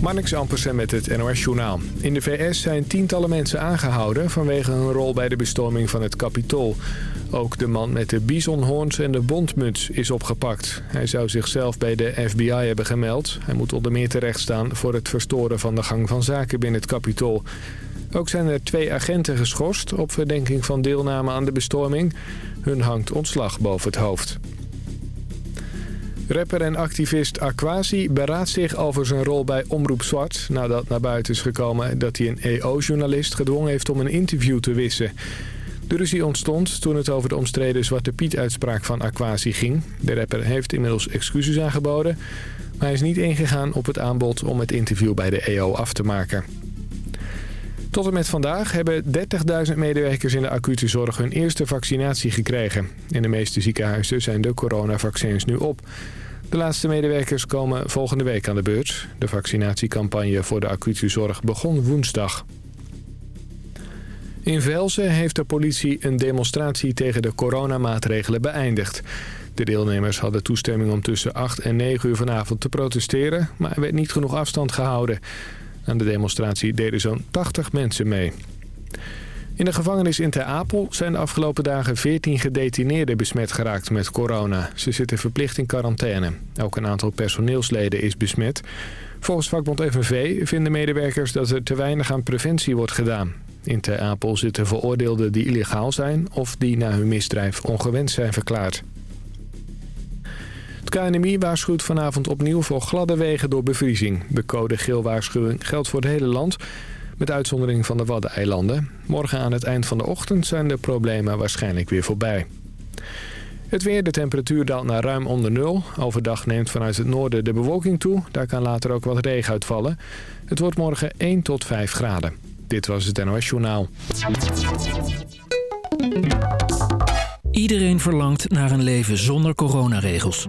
Marnix Ampersen met het NOS-journaal. In de VS zijn tientallen mensen aangehouden vanwege hun rol bij de bestorming van het Capitool. Ook de man met de bisonhoorns en de bondmuts is opgepakt. Hij zou zichzelf bij de FBI hebben gemeld. Hij moet onder meer terechtstaan voor het verstoren van de gang van zaken binnen het Capitool. Ook zijn er twee agenten geschorst op verdenking van deelname aan de bestorming. Hun hangt ontslag boven het hoofd. Rapper en activist Aquasi beraadt zich over zijn rol bij Omroep Zwart... nadat naar buiten is gekomen dat hij een EO-journalist gedwongen heeft om een interview te wissen. De ruzie ontstond toen het over de omstreden Zwarte Piet-uitspraak van Aquasi ging. De rapper heeft inmiddels excuses aangeboden... maar is niet ingegaan op het aanbod om het interview bij de EO af te maken. Tot en met vandaag hebben 30.000 medewerkers in de acute zorg hun eerste vaccinatie gekregen. In de meeste ziekenhuizen zijn de coronavaccins nu op. De laatste medewerkers komen volgende week aan de beurt. De vaccinatiecampagne voor de acute zorg begon woensdag. In Velzen heeft de politie een demonstratie tegen de coronamaatregelen beëindigd. De deelnemers hadden toestemming om tussen 8 en 9 uur vanavond te protesteren... maar er werd niet genoeg afstand gehouden. Aan de demonstratie deden zo'n 80 mensen mee. In de gevangenis in Ter Apel zijn de afgelopen dagen 14 gedetineerden besmet geraakt met corona. Ze zitten verplicht in quarantaine. Ook een aantal personeelsleden is besmet. Volgens vakbond FNV vinden medewerkers dat er te weinig aan preventie wordt gedaan. In Ter Apel zitten veroordeelden die illegaal zijn of die na hun misdrijf ongewenst zijn verklaard. KNMI waarschuwt vanavond opnieuw voor gladde wegen door bevriezing. De code geel waarschuwing geldt voor het hele land, met uitzondering van de Waddeneilanden. Morgen aan het eind van de ochtend zijn de problemen waarschijnlijk weer voorbij. Het weer, de temperatuur daalt naar ruim onder nul. Overdag neemt vanuit het noorden de bewolking toe. Daar kan later ook wat regen uitvallen. Het wordt morgen 1 tot 5 graden. Dit was het NOS Journaal. Iedereen verlangt naar een leven zonder coronaregels.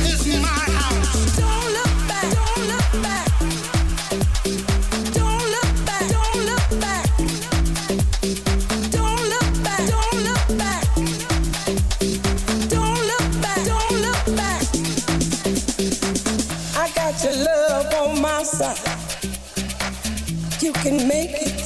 myself. You can make it.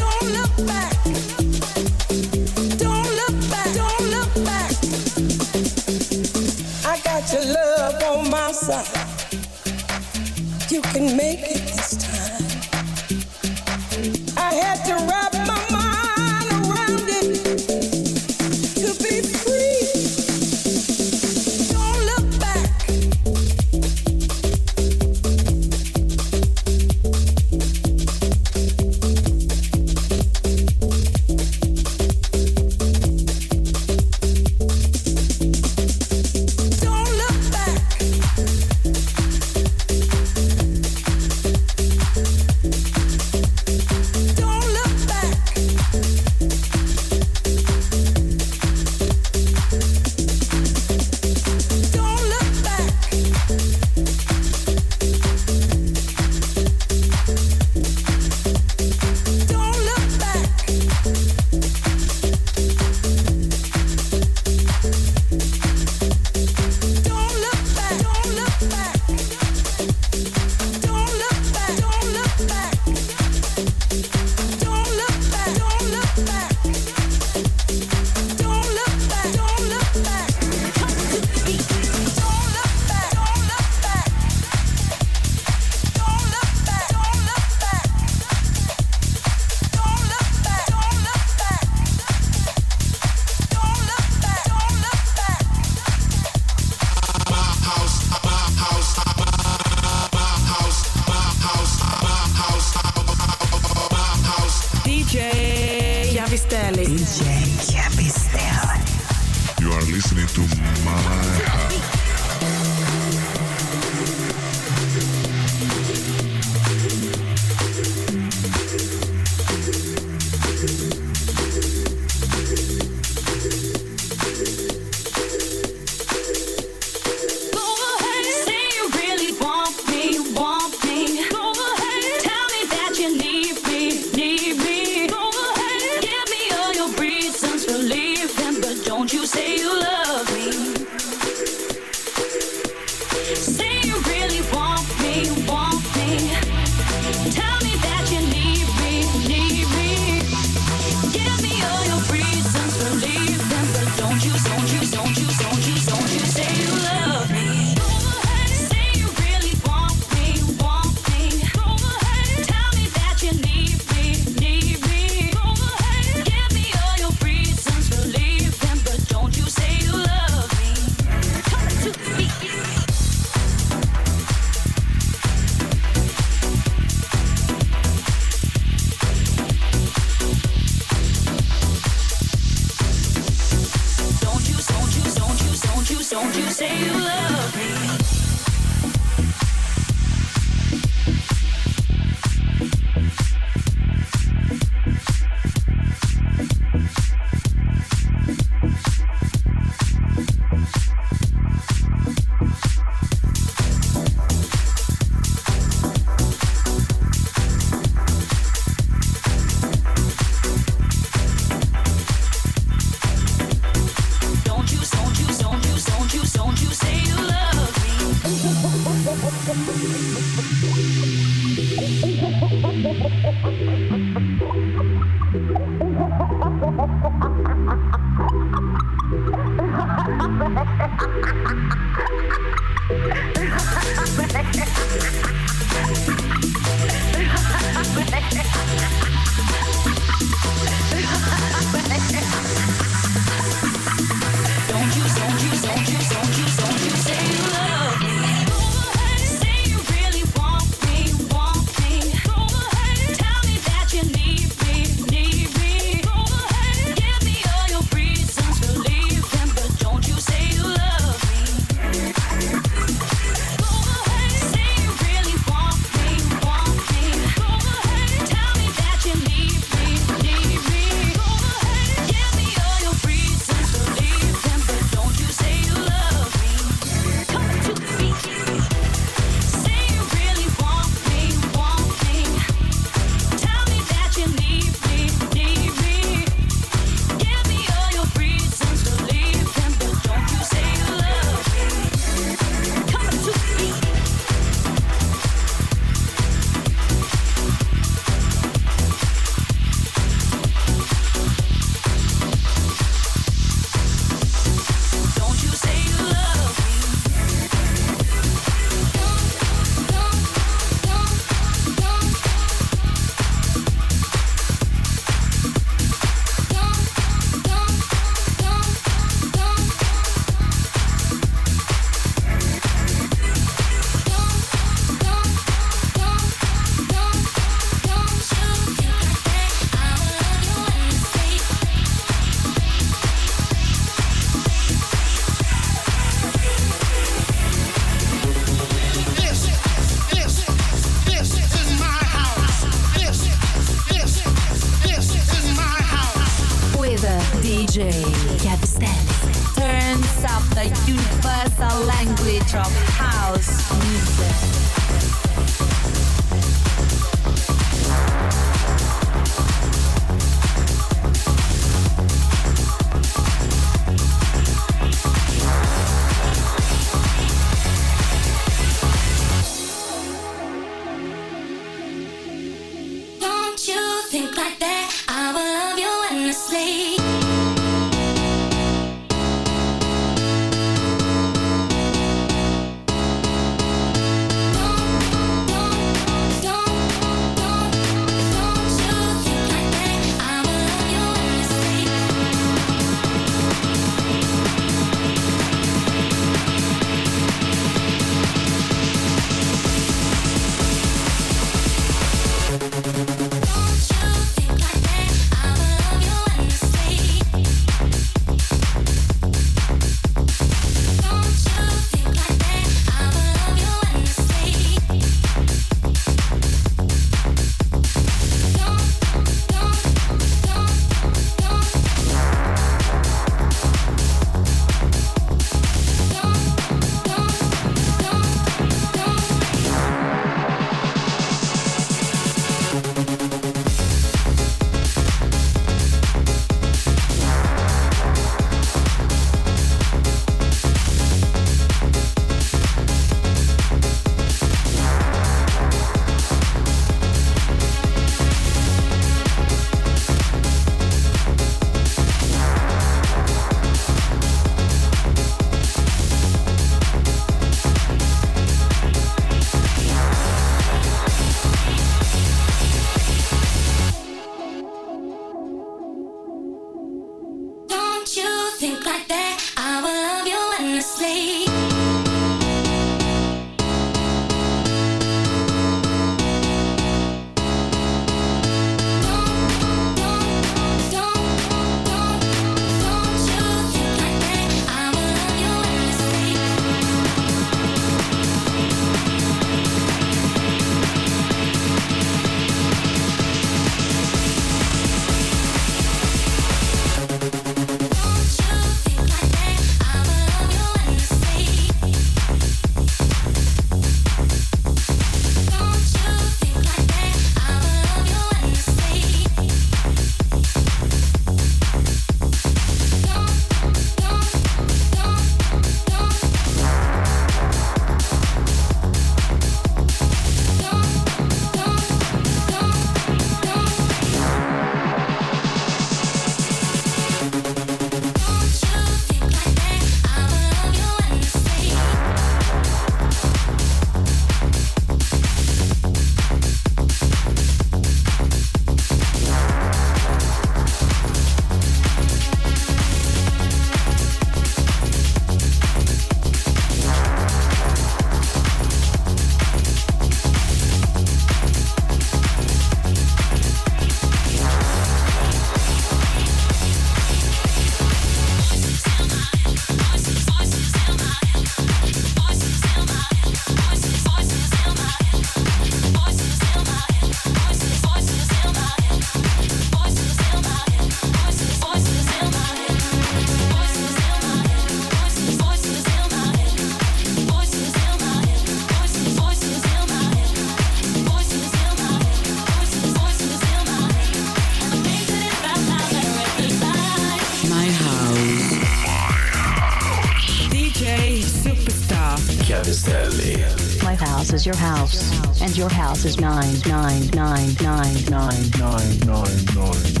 your house is nine nine nine nine nine nine nine nine nine.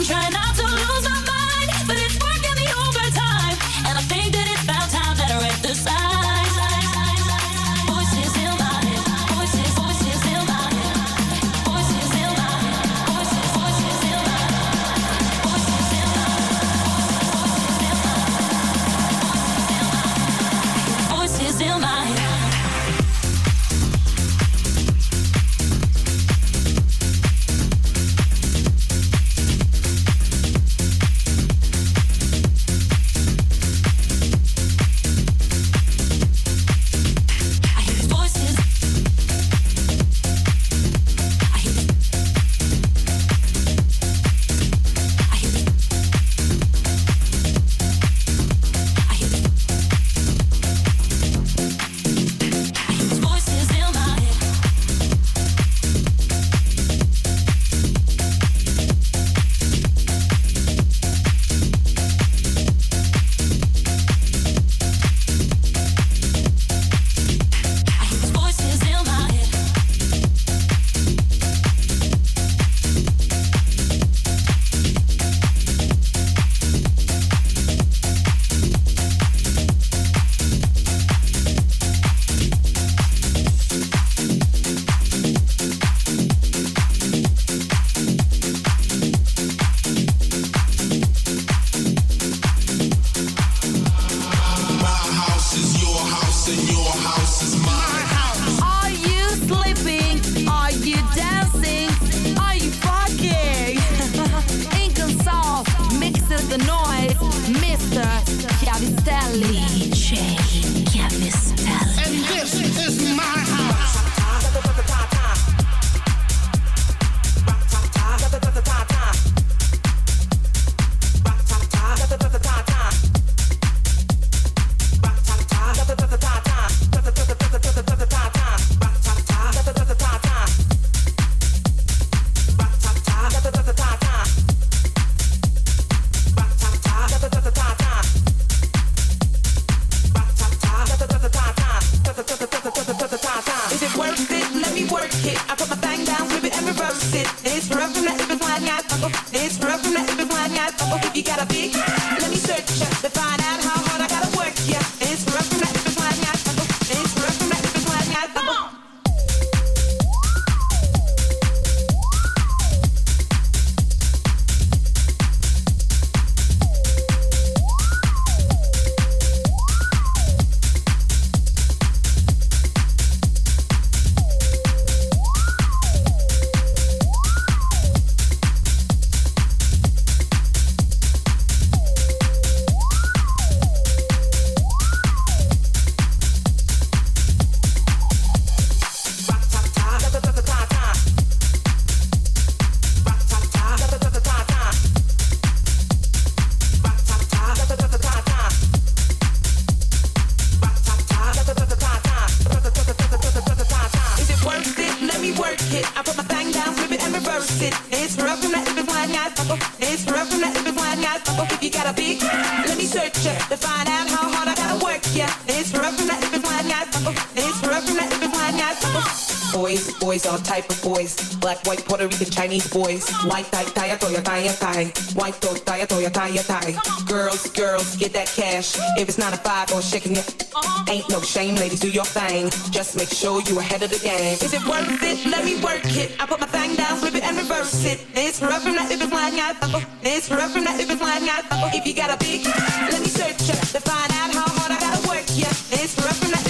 I'm trying not to lose my mind. White tie, tie, toya, tie, tie. White toe, tie, toya, tie, tie. Girls, girls, get that cash. If it's not a five or shaking it, uh-huh. ain't no shame, ladies, do your thing. Just make sure you're ahead of the game. Is it worth it? Let me work it. I put my thing down, flip it and reverse it. This rough from that if it's lying out. This rough from that if it's lying out. If you got a big, let me search ya to find out how hard I gotta work. ya. this rough from that.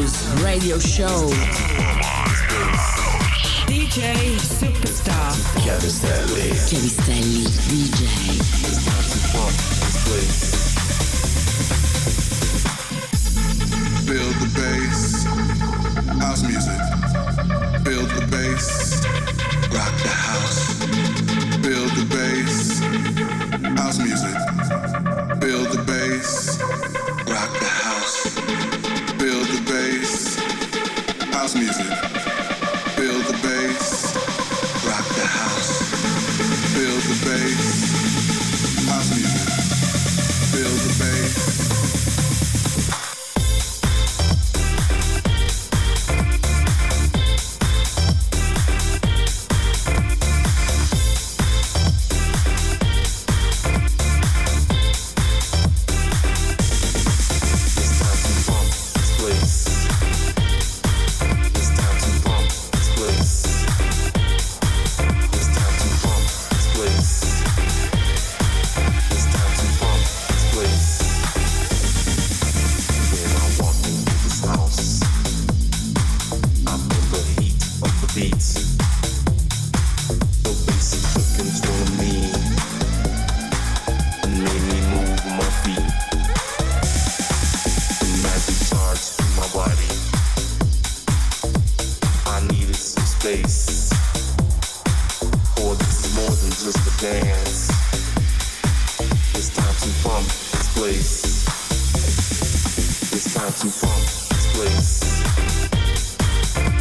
House Radio Show. DJ Superstar. Chiavistelli. Chiavistelli DJ. Build the bass. House music. Build the bass. Rock the house. Build the bass. House music. house music. time to pump this place.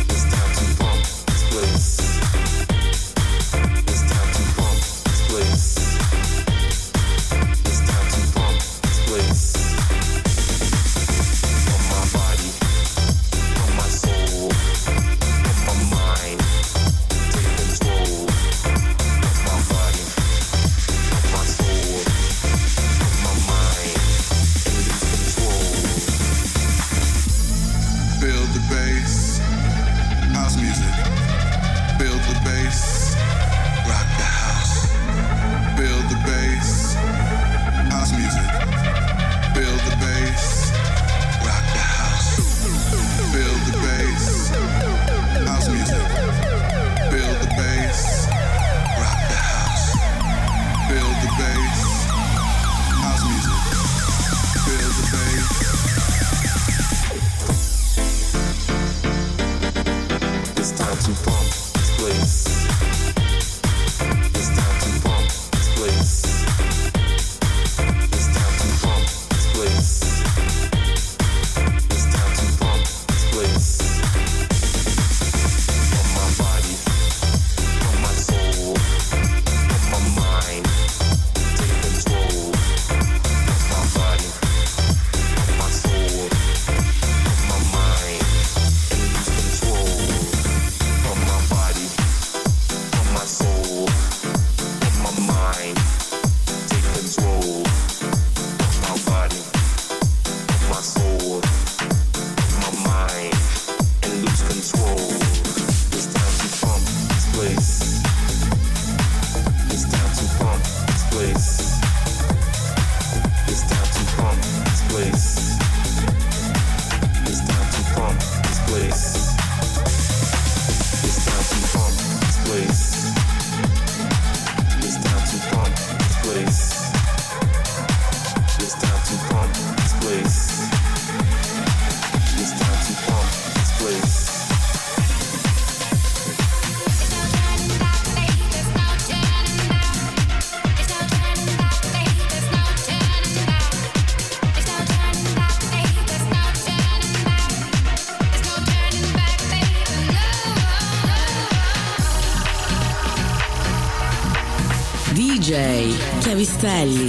It's time to pump this place. 在意。